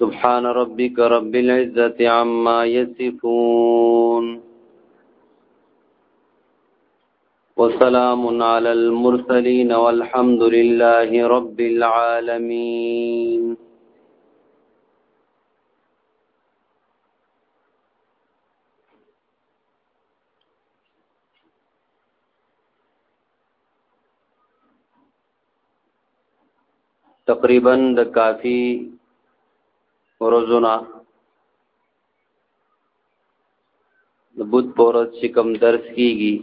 سبحان ربك رب العزة عما يصفون وسلام على المرسلين والحمد لله رب العالمين تقریبا د کافی ورځونه د بوت پورت چې کم درس کیږي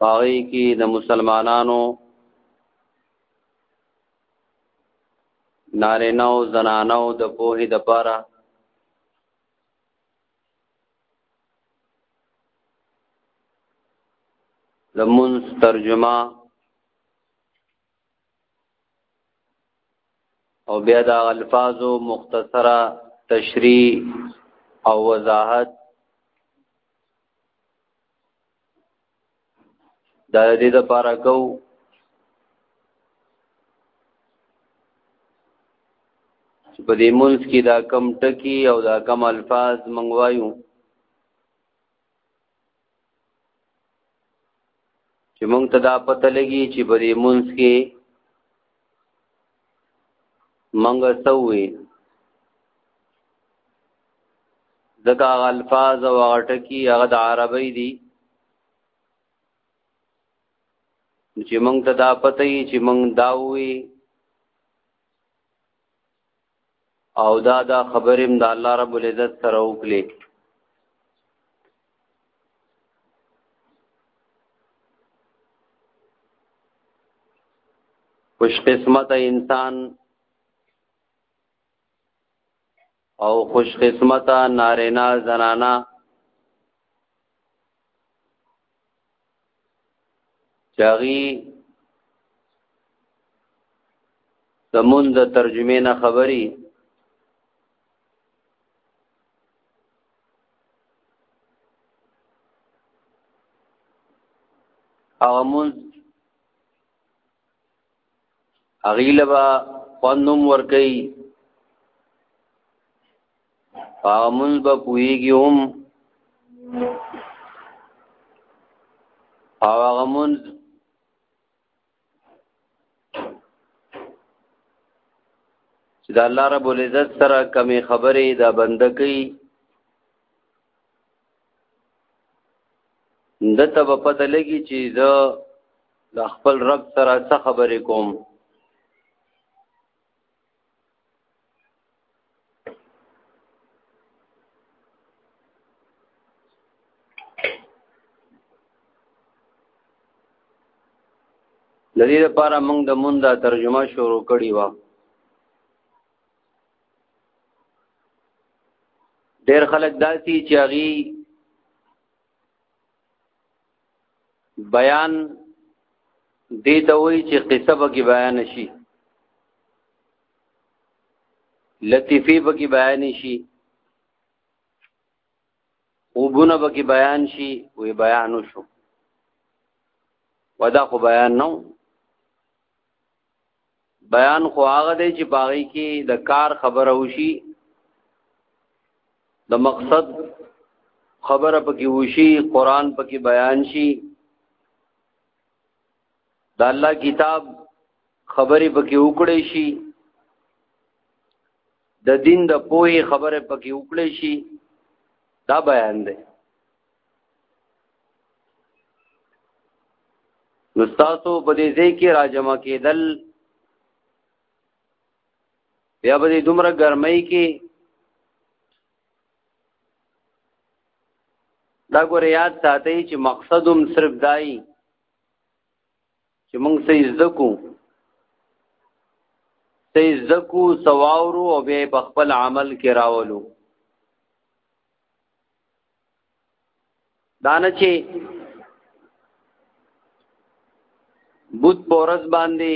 پاغی کې د مسلمانانو نارینه او زنانه او د پوهې د پاره لمن ترجمه او بیا د الفاظو مختصره تشریح او وضاحت دا دې د پاره کو چې په دې مونږ کې دا کم ټکی او دا کم الفاظ منغوایو چې مونږ ته دا پته لګي چې په دې مونږ کې مونږ سوې ځکه هغه الفاظ او هغه ټکي هغه د عربی دي چې مونږ ته دا پته یي چې مونږ دا وی او دا دا خبرم د الله رب العزت سره وکړي خوش قسمت انسان او خوش قسمت نارینا زنانا چاغي زمون د ترجمه نه خبري هغه مونږ هغه لبا خوندوم ور کوي هغه مونږ به پويږي هم او هغه مونږ چې د الله رب العزت سره کمی خبرې دا بنده کوي دته په پته لګي چې زه د خپل رب سره څه خبرې کوم د دې لپاره موږ د مونږه ترجمه شروع کړې و ډېر خلک داسي چې هغه بیان دې ته وایي چې قصه به کې بیان شي لطیفه به کې بیان شي وبونه به کې بیان شي وې بیان شو ودا خو بیان نو بیان خو هغه دی چې باغی کې د کار خبره وشي د مقصد خبره پکې وشي قران پکې بیان شي د الله کتاب خبرې پکې وکړې شي د دین د پوهې خبره پکې وکړې شي دا بیان دی نو تاسو په دې ځای کې راجمع کېدل بیا به دې دومره ګرمۍ کې دا ګوره یاد ساتئ چې مقصد هم صرف دای چې موږ څه زده کو څه زده کو سواورو او بیا په خپل عمل کې راولو دانه چې بوت پورس باندې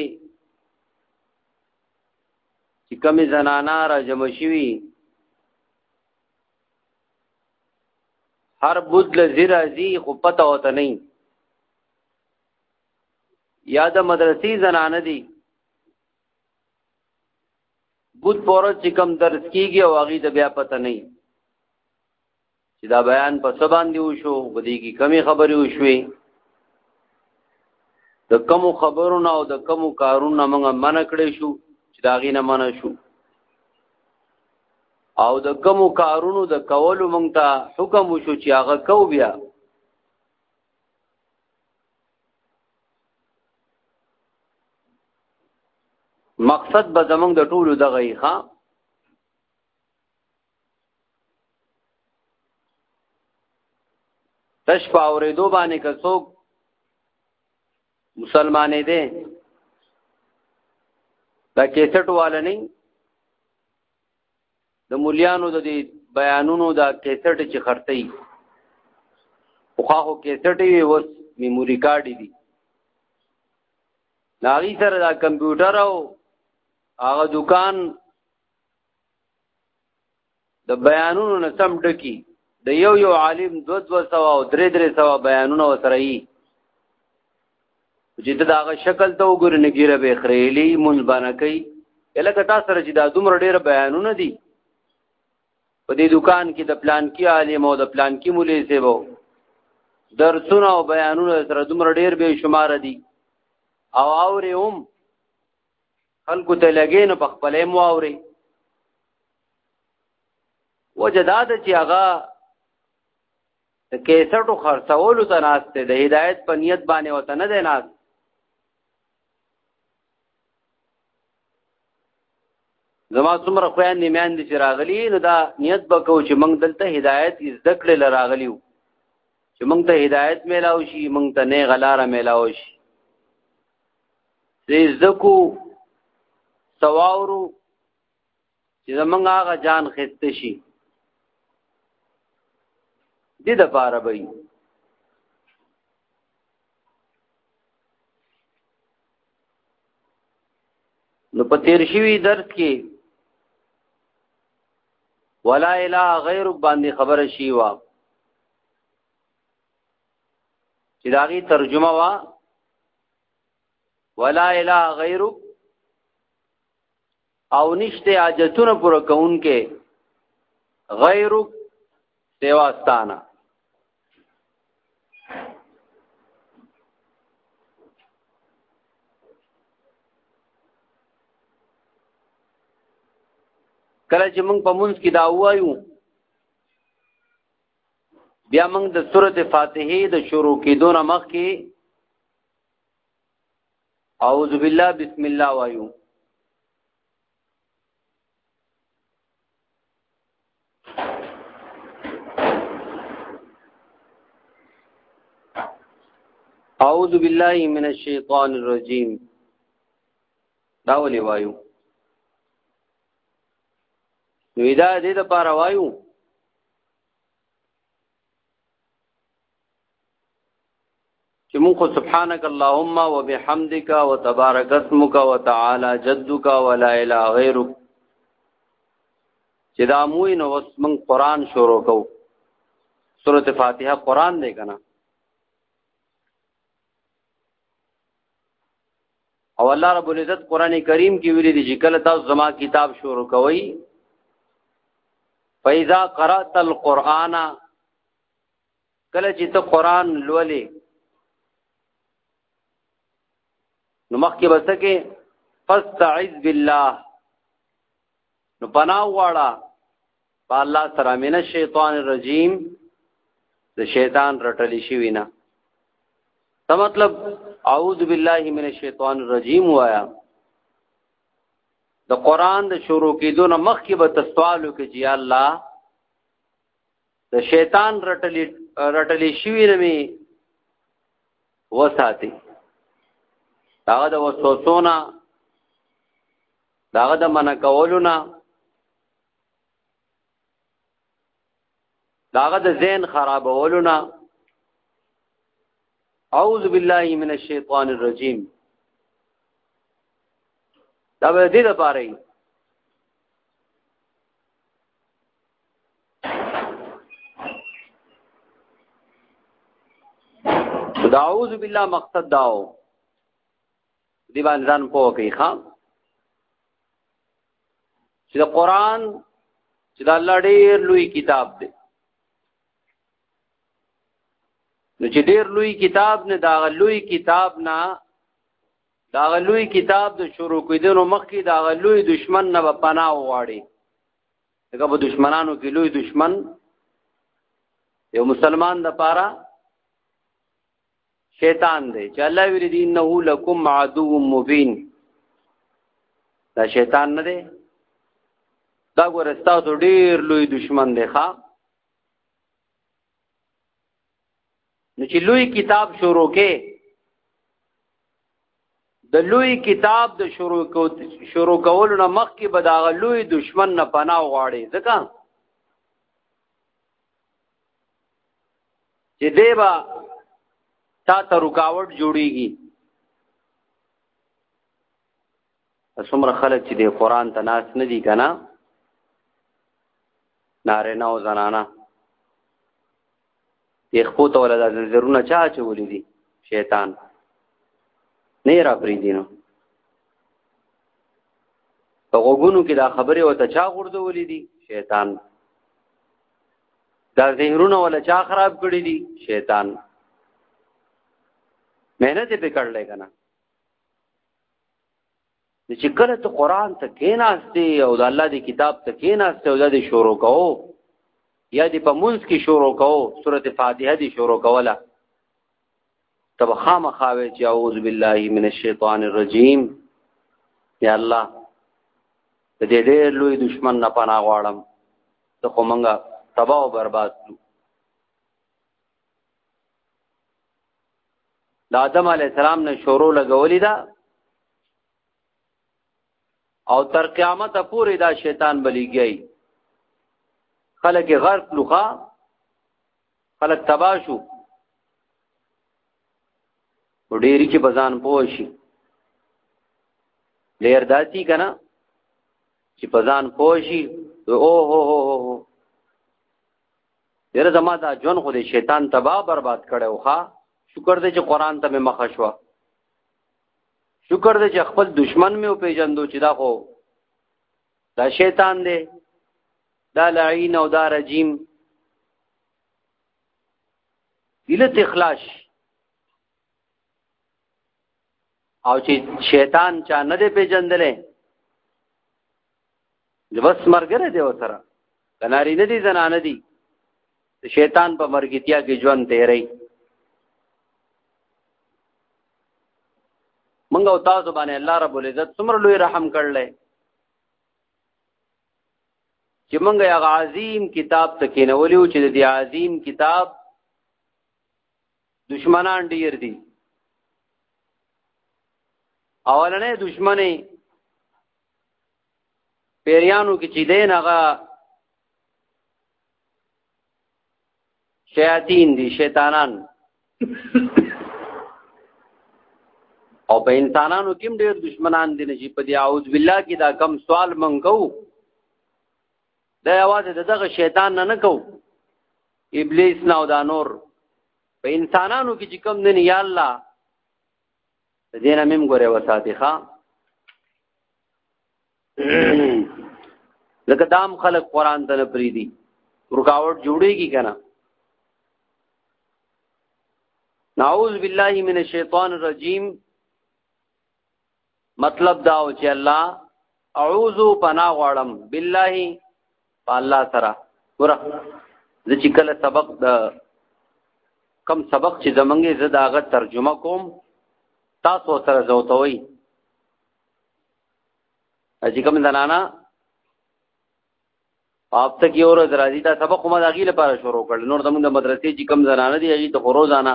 چې کمی زنانا را جمع شوی هر بوت لزی رازی خو پتا ہوتا نہیں یا د مدرسې زنانه دي بود پورز چې کم درس کیږي او هغه د بیا پته نه چې دا بیان په څه باندې وشو بدی کی کمی خبرې وشوي د کم خبرونو او د کم کارونو موږ منع کړې شو چې دا غینه منع شو او د کم کارونو د کولو موږ ته حکم وشو چې هغه کو بیا مقصد به زمونږ د ټولو دغه یې ښا تش په اورېدو باندې که څوک مسلمانې دي دا کیسټ والا نه د مولیانو د دې بیانونو دا کیسټ چې خرڅي خو خو کیسټ وي وس میموري کارت دي ناغي سره دا کمپیوټر او هغه دکان د بیانونو نه سم ډکی د یو یو عالم دو دو سوا او درې درې سوا بیانونه وسره یي چې ته داغه شکل ته وګورې نه ګیره به خریلی مونږ باندې کوي الکه تاسو سره چې دا دومره ډېر بیانونه دي په دې دکان کې د پلان کې عالم او د پلان کې مولې سیبو درسونه او بیانونه سره دومره ډېر به شمار دي او اورې هم خلکو ته لګې نو په خپلې مو اورې وجداد چې هغه د کیسټو خرڅولو ته ناست دی د هدایت په نیت باندې وته نه دی ناست زما څومره خویان نیمیان دي چې راغلي نو دا نیت به کو چې موږ دلته هدایت زده کړې ل راغلی وو چې موږ ته هدایت میلاو شي موږ ته نه غلاره میلاو شي زه زکو سواورو چې زمونږ هغه جان خسته شي دې د پاره به نو په تیر شوی درس کې ولا اله غیر باندې خبره شي وا چې داغي ترجمه وا ولا اله غیر او نشته حاجتونه پر کون کې غیر سیواستانه کله چې موږ په منځ کې دا وایو بیا موږ د سورته فاتحه د شروع کېدو نه مخکې اعوذ بالله بسم الله وایو اعوذ بالله من الشیطان الرجیم دا ولې وایو نو دا دې د پاره وایو چې موږ سبحانك اللهم وبحمدك وتبارك اسمك وتعالى جدك ولا اله غيرك چې دا موږ نو اوس موږ قران شروع کو سورته فاتحه قران دی کنه او الله رب العزت قران کریم کې ویلي دي چې کله تاسو زما کتاب شروع کوئ فاذا قرات القرآن کله چې ته قران لولې نو مخکې بسکه فاستعذ بالله نو پناه واړه په الله سره مینه شیطان الرجیم د شیطان رټلی شي وینا دا مطلب اعوذ بالله من الشیطان الرجیم وایا د قران د شروع کېدو نه مخکې به تسوالو کې چې الله د شیطان رټلی رټلی شوی نه می وساتي هغه د وسوسونه داغه د من کولونه داغه د ذهن خرابولونه اعوذ بالله من الشیطان الرجیم دا به دې لپاره دا اعوذ بالله مقصد داو دی باندې ځان پوه کوي ښا چې د قران چې د الله ډېر لوی کتاب دی نو چې ډېر لوی کتاب نه دا لوی کتاب نه دا لوی کتاب د شروع کېدو مخکې دا لوی دشمن نه پناه وغواړي دغه په دشمنانو کې لوی دشمن یو مسلمان د پاره شیطان دی چې الله ویری دی انه لکم عدو مبین دا شیطان نه دی دا ګورستا ته ډیر لوی دشمن دی ښا نو چې لوی کتاب شروع کې د لوی کتاب د شروع کو شروع کولو نه مخکې به دا لوی دشمن نه پناه غواړي ځکه چې دیبا تا ته رکاوټ جوړیږي څومره خلک چې د قران ته ناس نه دي کنه نارینه او زنانه یې خپل ته ولا د زرونه چا چولې دي شیطان نه را پری دي نو په غوګونو کې دا خبره وته چا غردولې دي شیطان دا زهرونه ولا چا خراب کړی دي شیطان مهنت به کړلې کنه چې کله ته قران ته کیناستې او د الله دی کتاب ته کیناستې او د شروع کوو یا دې په منځ کې شروع کوو سورته فاتحه دې شروع کوله تب خامخاوي چې اعوذ بالله من الشیطان الرجیم یا الله د دې ډېر لوی دشمن نه پناه غواړم ته خو مونږه تباہ او برباد کړو د آدم علی السلام نه شروع لګولې ده او تر قیامت پورې دا شیطان بلیږي خلک غرق لوخه خلک تبا شو ډېری کې بزان پوه شي لیر داتی کنا چې بزان پوه شي او هو هو هو یره زما دا جون خو دې شیطان تباہ برباد کړي اوخه شکر دې چې قران ته مې مخ شو شکر دې چې خپل دشمن مې او پیجندو چې دا خو دا شیطان دې دا لعین او دا رجیم دله تخلاش او چې شیطان چا نه دې پیجندلې بس مرګره دی وتره کناری نه دي زنانه دي شیطان په مرګتیا کې ژوند تیری مونږ او تاسو باندې الله رب العزت څومره لوی رحم کړل چې مونږ یو عظیم کتاب ته کېنولیو چې د دې عظیم کتاب دشمنان ډیر دي اولنې دشمنې پیریانو کې چې دین هغه شیاطین دي شیطانان او په انسانانو کې ډېر دشمنان دي چې په دې اعوذ بالله کې دا کم سوال منکو دا आवाज دغه شیطان نه نه کو ابلیس نه او دا نور په انسانانو کې چې کم نه یا الله دین مم ګوره وساتي ښا لکه دام خلق قران ته نه پریدي رکاوټ جوړيږي کنه نعوذ بالله من الشیطان الرجیم مطلب دا و چې الله اعوذ پنا غواړم بالله په الله سره ګوره زه چې کله سبق د کم سبق چې زمونږه زه د هغه ترجمه کوم تاسو سره زوتوي چې کوم زنانا اپ ته کې اور درازي دا سبق کومه داغي لپاره شروع کړل نور زمونږ د مدرسې چې کوم زنانه دي هغه ته روزانه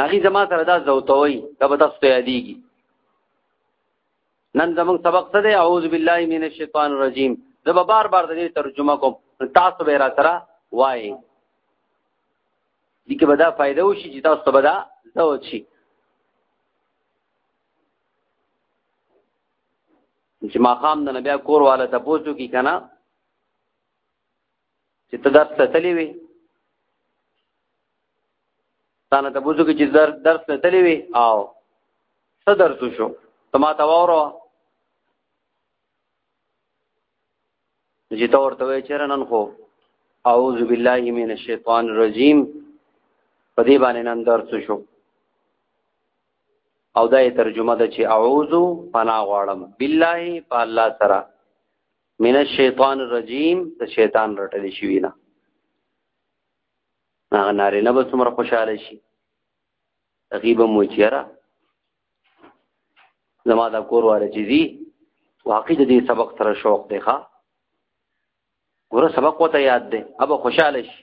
ناغي زما سره دا زوتوي دا به تاسو ته یادېږي نن زموږ سبق څه دی اعوذ بالله من الشیطان الرجیم زه به بار بار د دې ترجمه کوم تاسو به را سره وایي دي کې به دا فائدہ وشي چې تاسو ته به دا زوت شي چې ما خام د نبي کور والا ته پوښتنه کی کنه چې ته درس ته تللی وي تا نه تبوزو کې چې در درس ته تللی وي او څه درس شو ته ما ته واورو چې تا ورته وایې چېرې نن خو اعوذ بالله من الشیطان الرجیم په دې باندې نن درس شو او دا یې ترجمه ده چې اعوذ پناه غواړم بالله په الله سره من الشیطان الرجیم د شیطان رټل شي نه هغه ناری نه به څومره خوشاله شي غیبه مو چیرې زما دا کور واره چې دي واقع د دې سبق سره شوق دی ښا ګوره سبق وته یاد دی ابا خوشاله شي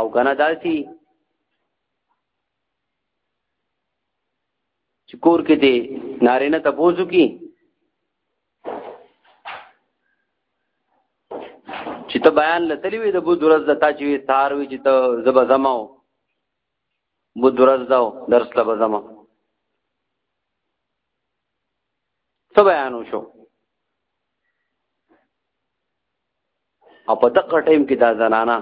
او کنه داسي چې کور کې دې نارینه ته بوزو کی چې ته بیان لتلی وي د بود ورځ د تا چې تار وي چې ته زبا زماو بود ورځ داو درس لبا زما څه بیان وشو او په دغه ټیم کې دا زنانه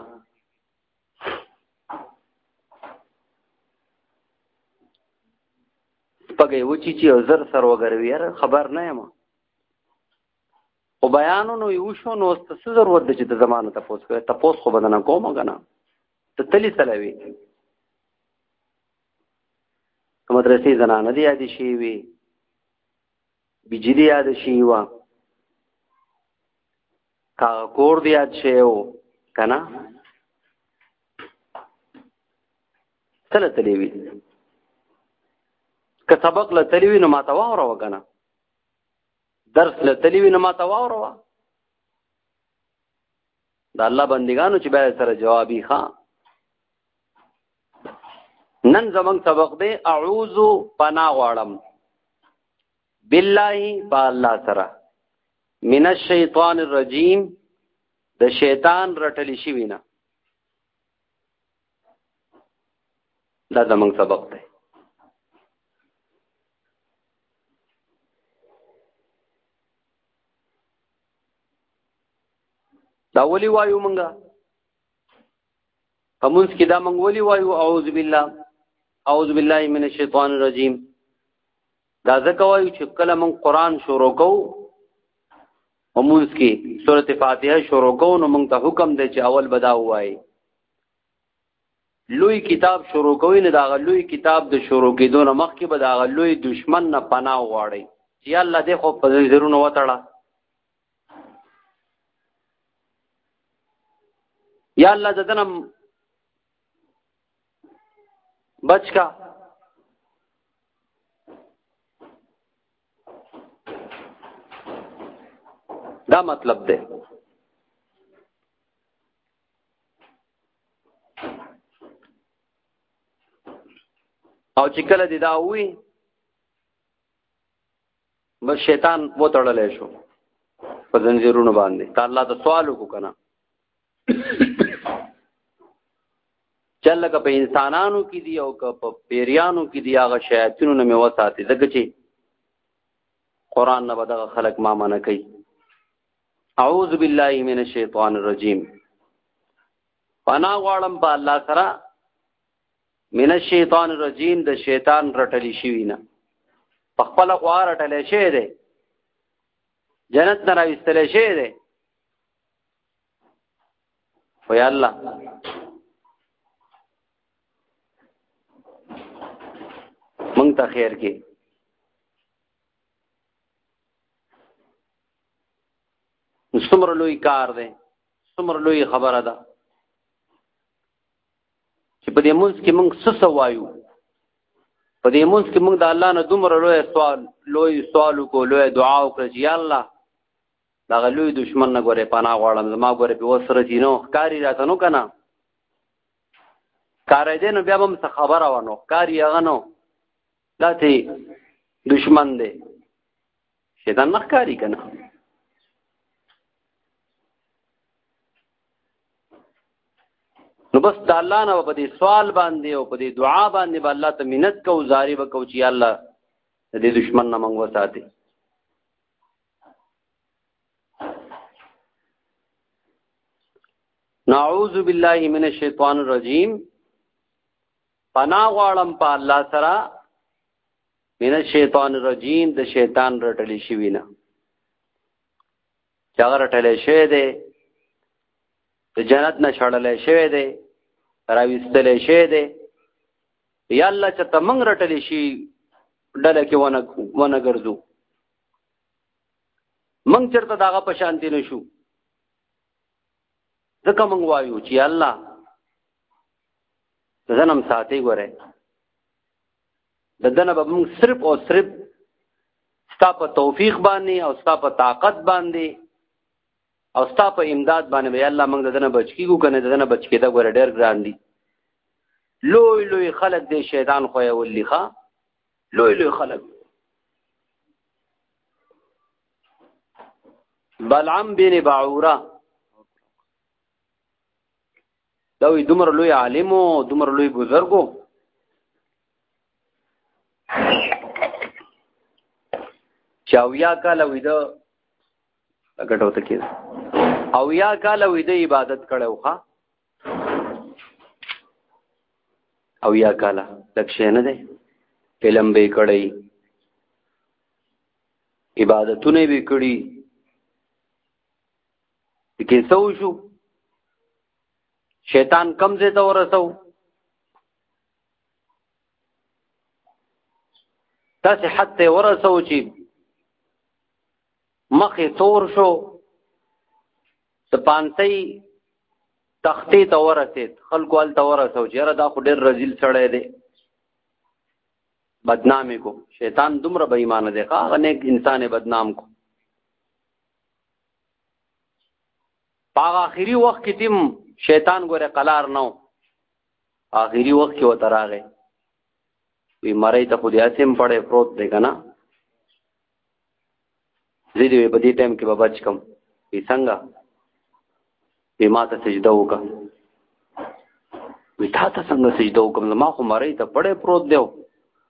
پګې وچی چې زر سر وګروي خبر نه یم او بیانونو یو شو نو څه ضرورت دی چې د زمانه تاسو کوي تاسو خو بدنه کوم غنا ته تلی تلوي مدرسې زنانه دی یاد شي وي بجلی یاد شي وا تا کور دی یاد شوی و که نه څه له تللی وي که سبق له تللی وي نو ما ته واوروه که نه درس له تللی وي نو ما ته واوروه د الله بندگانو چې باید سره جوابي ښه نن زمنګ سبق دی اعوذ پنا غواړم بالله په الله سره من الشیطان الرجیم د شیطان رټل شي وینا دا زموږ سبق دی دا ولي وایو مونږه همونس کې دا مونږ ولي وایو اعوذ بالله اعوذ بالله من الشیطان الرجیم دا ځکه وایو چې کله مونږ قران شروع کوو همونس کې سورته فاتحه شروع کوو نو مونږ ته حکم دی چې اول بدا وایي لوی کتاب شروع کوي نه دا لوی کتاب د شروع کېدو نه مخکې به دا لوی دشمن نه پناه غواړي چې الله دې خو په زیرونو وتړه یا الله ددنم بچ کا دا مطلب دی او چې کله دی دا وی بس شیطان وتړلې شو په زنجیرونو باندې تا الله ته سوال وکړه چل لکه په انسانانو کې دی او که په پیریانو کې دی هغه شیاطینو نه مې وساتي ځکه چې قران نه به دغه خلق ما منع کوي اعوذ بالله من الشیطان الرجیم پنا غواړم په الله سره من الشیطان الرجیم د شیطان رټلی شوی نه په خپل غوار رټلی شوی دی جنت نه راوستل شوی دی وی الله مونږ ته خیر کې څومره لوی کار دی څومره لوی خبره ده چې په دې مونږ کې مونږ څه سوایو په دې مونږ کې مونږ د الله نه دومره لوی سوال لوی سوال کو لوی دعا وکړه چې یا الله دغه لوی دشمن نه ګورې پناه غواړم زما ګورې په وسره دي نو ښکاری راته نو کنه کارای دی نو بیا به څه خبره ونه ښکاری هغه نو داسې دشمن دی شیطان نه ښکاری کنه نو بس د الله نه په دې سوال باندې او په دې دعا باندې به الله ته مننت کو زاری وکاو چې الله دې دشمن نه منغو ساتي نعوذ بالله من الشیطان الرجیم پنا غواړم په الله سره من الشیطان الرجیم د شیطان رټلی شي وینا چا رټلی شي دی د جنت نه شړلې شوی دی راويستلې شوی دی یا الله چې تمنګ رټلې شي ډله کې ونه ونه ګرځو موږ چرته داغه په شانتي نشو ځکه موږ وایو چې الله زنم ساتي ګوره د دنه به موږ صرف او صرف ستا په توفیق باندې او ستا په طاقت باندې او ستا په امداد باندې به الله موږ دنه بچ کیږو کنه دنه بچ کیدا ګوره ډېر ګران دي لوی لوی خلک دې شیطان خو یې ولې ښا لوی لوی خلک بلعم بن باعوره دا وی دومره لوی عالم او دومره لوی بزرګو چاویا کاله وی دا لګټو ته کېده او یا کاله وی د عبادت کړو ښا او یا کاله لک شي نه دی فلم به کړی عبادتونه به کړی کې سو شو شیطان کم زه ته ورسو تاسو حتی ورسو چې مخې تور شو د پانتۍ تختې ته ورسېد خلکو هلته ورسو چې یاره دا خو ډېر رزیل سړی دی بدنامې کو شیطان دومره به ایمان دی هغه نیک انسان بدنام کو په آخري وخت کې تیم شیطان ګوره قلار نو آخري وخت کې وته راغی وی مړی ته خو دې اسیم پړې پروت دی کنه زه دې په دې ټایم کې به بچ کم وی څنګه وی ما ته سجده وکړه وی تا ته څنګه سجده وکړم ما خو مړی ته پړې پروت دیو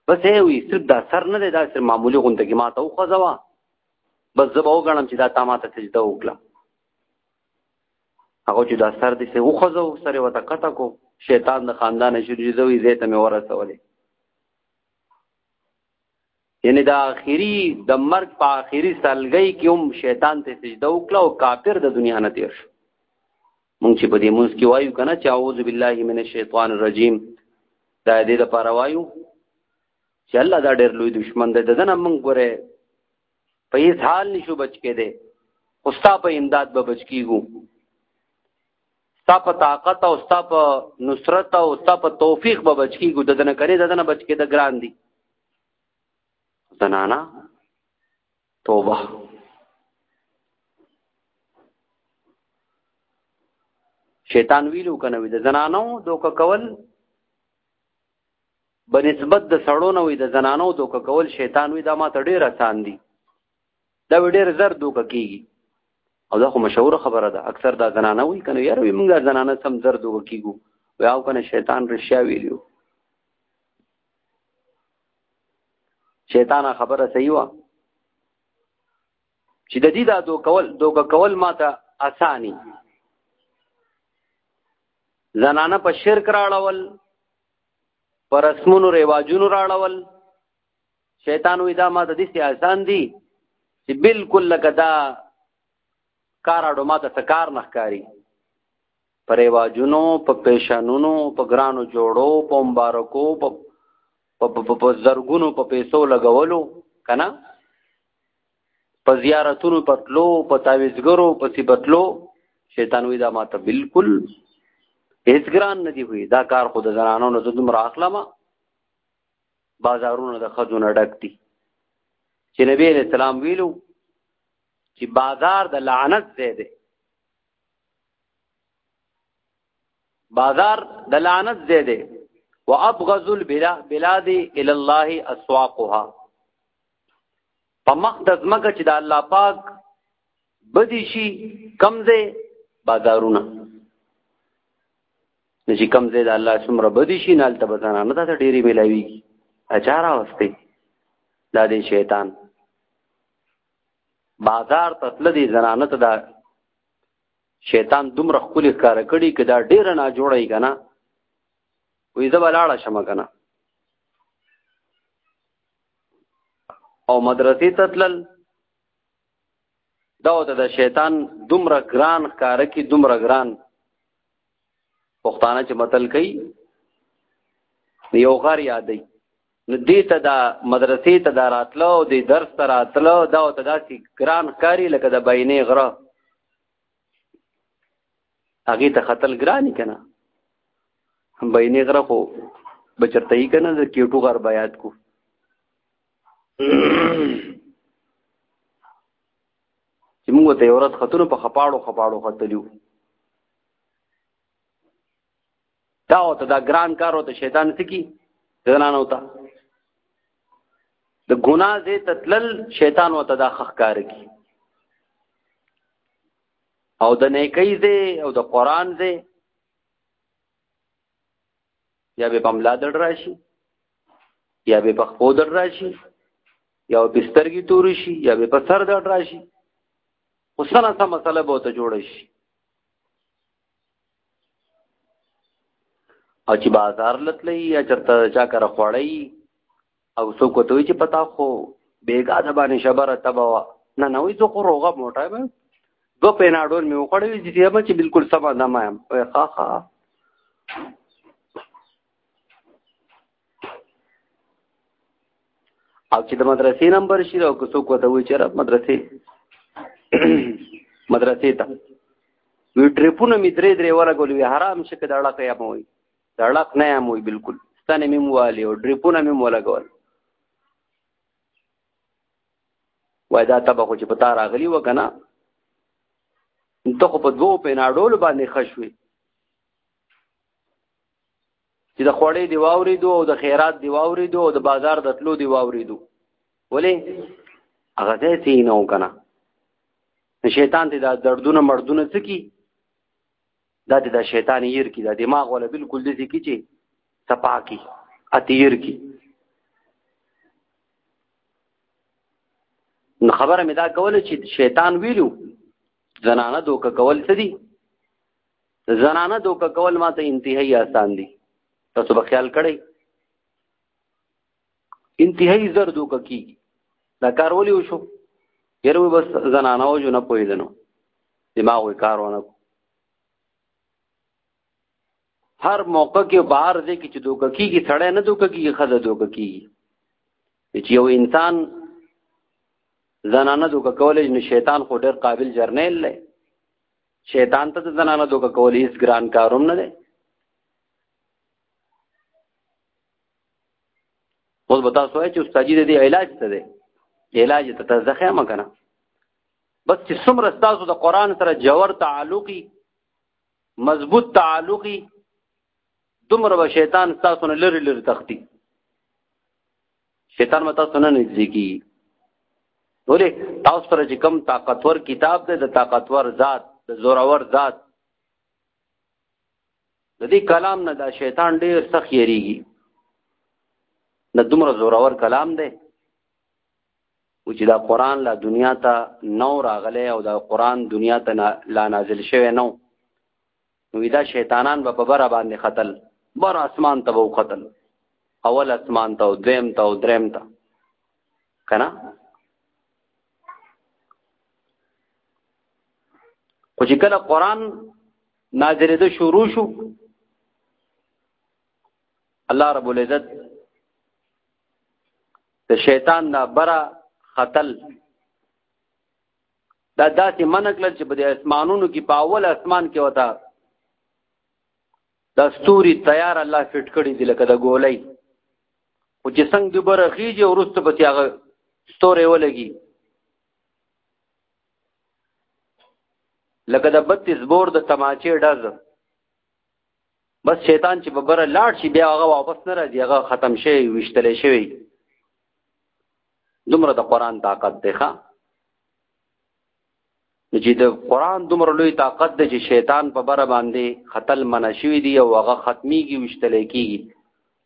بس یې وی صرف دا سر نه دی دا سر معمولی غونډه کې ما ته وخځوا بس زه به وګڼم چې دا تا ما ته سجده وکړه هغه چې دا سر دې سه وخځو سره وته کته کو شیطان د خاندان شریزوي زیته مې ورسولې یعنی دا اخیری د مرګ په اخیری سالګۍ کې هم شیطان ته سجده وکړه او کافر د دنیا نه تیر شو مونږ چې په دې مونږ کې وایو کنه چې اعوذ بالله من الشیطان الرجیم دا دې د پاره وایو چې الله دا ډېر لوی دشمن دی دنه مونږ ګوره په هیڅ حال نشو بچ کې دی خو ستا په امداد به بچ کیږو ستا په طاقت او ستا په نصرت او ستا په توفیق به بچ کیږو دنه کرے دنه بچ کې د ګران دی زنانا توبه شیطان ویلو کنه وی د زنانو دوک کول بنسبت د سړو نه وی د زنانو دوک کول شیطان وی دا ما ته ډیر آسان دي دا ډیر زر دوک کیږي او دا خو مشهور خبره ده اکثر دا زنانه وی کنه یار وی موږ زنانه سم زر دوک کیګو وی او کنه شیطان رشیا ویلو شیطان خبره صحیح و چې د دې دا دو کول دو کول ماته اساني زنانه په شرک راړول پر اسمونو ریواجونو راړول شیطان وې دا ماته دې آسان دي چې بالکل لکه دا کار اډو ماته سکار نه ښکاری په رواجونو په پیشنونو په ګرانو جوړو په مبارکو په په زرګونو په پیسو لګولو کنه په زیارتونو پتلو په تعویزګرو په سیبتلو شیطان وی دا ماته بالکل هیڅ ګران نه دی وی دا کار خود زنانو نه زدم راخلمه بازارونه د خزونه ډک دي چې نبی رسول الله ویلو چې بازار د لعنت ځای دی بازار د لعنت ځای دی وابغض البلاد الى الله اسواقها په مخ د ځمکه چې د الله پاک بدی شي کم ځای بازارونه چې کم ځای د الله څومره بدی شي نه الته بازار نه دا ډېری ملاوي اچارا واستي دا دی شیطان بازار ته تل دي زنانه ته دا شیطان دومره خولي کار کړي کدا ډیر نه جوړي کنه وې زه بلاړه شم کنه او مدرسې ته تلل دا د شیطان دومره ګران کار کې دومره ګران پښتانه چې متل کوي یو غر یادې نو دې ته دا مدرسې ته دا راتلو او دې درس ته راتلو دا او ته داسې ګران کاری لکه د بینې غره هغه ته خطل ګرانی کنه بینې غره خو بچرته یې کنه د کیټو غر بیات کو چې موږ ته یو ورځ خطونه په خپاړو خپاړو خطلیو دا او ته دا ګران کار او ته شیطان سکی ځنان او ته د ګناه دې تتلل شیطان او ته دا خخ کار کی او د نیکی دې او د قران دې یا به پملا دړ راشي یا به پخپو دړ راشي یا به سترګي تور شي یا به په سر دړ راشي اوسنه سم مسله به ته جوړ شي او چې بازار لتلې یا چرته چا کر خوړی او سو کوته چې پتا خو بیګا د باندې شبره تبا نه نه وي زه خو روغه موټه به دو پیناډول مې وخړې چې دې ما چې بالکل سم نه ما یم وای ها ها او چې د مدرسې نمبر شي او که څوک وته وي چې رب مدرسې مدرسې ته وی ټریپونه می درې درې ورغول وی حرام شکه د اړه قیام وي د اړه نه یم وی بالکل ستنه مې موالی او ټریپونه مې ولګول وای دا تبه خو چې په تار اغلی و کنه ته خو په دوو پیناډول باندې خښوي چې د خوړې دی واوریدو او د خیرات دی واوریدو او د بازار د تلو دی واوریدو ولې هغه ځای ته نه وکنه شیطان ته دا دردونه مردونه څه کی دا د شیطان ير کی دا دماغ ولا بالکل دې کی چې سپاکی اتیر کی نو خبره مې دا کوله چې شیطان ویلو زنانه دوکه کول څه دي زنانه دوکه کول ماته انتهایی آسان دي تاسو به خیال کړئ انتهایی زر دوکه کیږي دا کار ولې وشو یره بس زنانه وجو نه پوهیدنو دماغ وی کار ونه هر موقع کې بهر دې کې چې دوکه کیږي سړی نه دوکه کیږي خزه دوکه کیږي چې یو انسان زنانه دوکه کولای نو شیطان خو ډېر قابل جرنیل لای شیطان ته د زنانه دوکه کول هیڅ ګران کاروم نه دی اوس به تاسو وایئ چې استاد دې دی علاج څه دی علاج ته ته ځخه ما کنه بس چې څومره تاسو د قران سره جوور تعلقي مضبوط تعلقي دومره به شیطان تاسو نه لری لری تختی شیطان متا سونه نه ځيږي ولې تاسو پر چې کم طاقتور کتاب دی د طاقتور ذات د زورور ذات د دې کلام نه دا شیطان ډیر سخت یریږي د دومره زورور کلام دی او چې دا قران لا دنیا ته نو راغلی او دا قران دنیا ته لا نازل شوی نو نو دا شیطانان به په بره باندې قتل بر اسمان ته وو قتل اول اسمان ته او دویم ته او دریم ته کنه خو چې کله قران نازلې ده شروع شو الله رب العزت د شیطان نه برا قتل دا داسې منع کړل چې په دې اسمانونو کې په اول اسمان کې وتا د ستوري تیار الله فټ کړی دی لکه د ګولۍ او چې څنګه د بره خيږي ورسته په تیاغه ستوري ولګي لکه د 32 بور د تماچې ډز بس شیطان چې په بره لاړ شي بیا هغه واپس نه راځي هغه ختم شي وشتل شي دومره د قران طاقت دی ښا چې د قران دومره لوی طاقت دی چې شیطان په بره باندې قتل منشوي دی او هغه ختميږي وشتل کیږي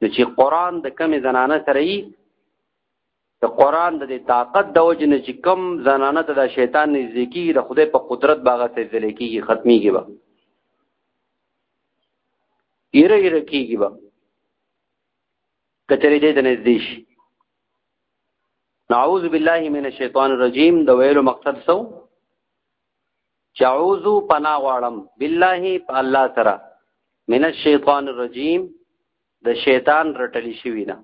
نو چې قران د کمی زنانه سره یي د قران د طاقت د وجه نه چې کم زنانه ته د شیطان نږدې کیږي د خدای په قدرت باغه ته ځل کیږي ختميږي به یره یره کیږي به کچری دې د نږدې شي نعوذ بالله من الشیطان الرجیم د ویلو مقصد سو چعوذ پنا غواړم بالله په الله سره من الشیطان الرجیم د شیطان رټلی شوی نه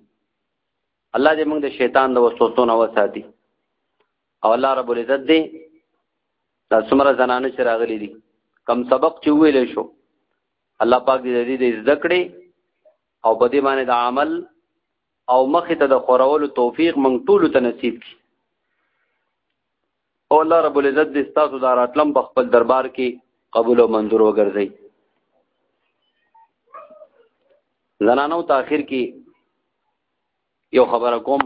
الله دې موږ د شیطان د وسوسو نه وساتي او الله رب العزت دې دا څومره زنانه چې راغلي دي کم سبق چې ویل شو الله پاک دې دې زده کړې او په دې باندې د عمل او مخې ته د خورولو توفیق موږ ټولو ته نصیب کړي او الله رب العزت دې ستاسو د راتلم په خپل دربار کې قبول او منظور وګرځي زنانو ته اخر کې یو خبره کوم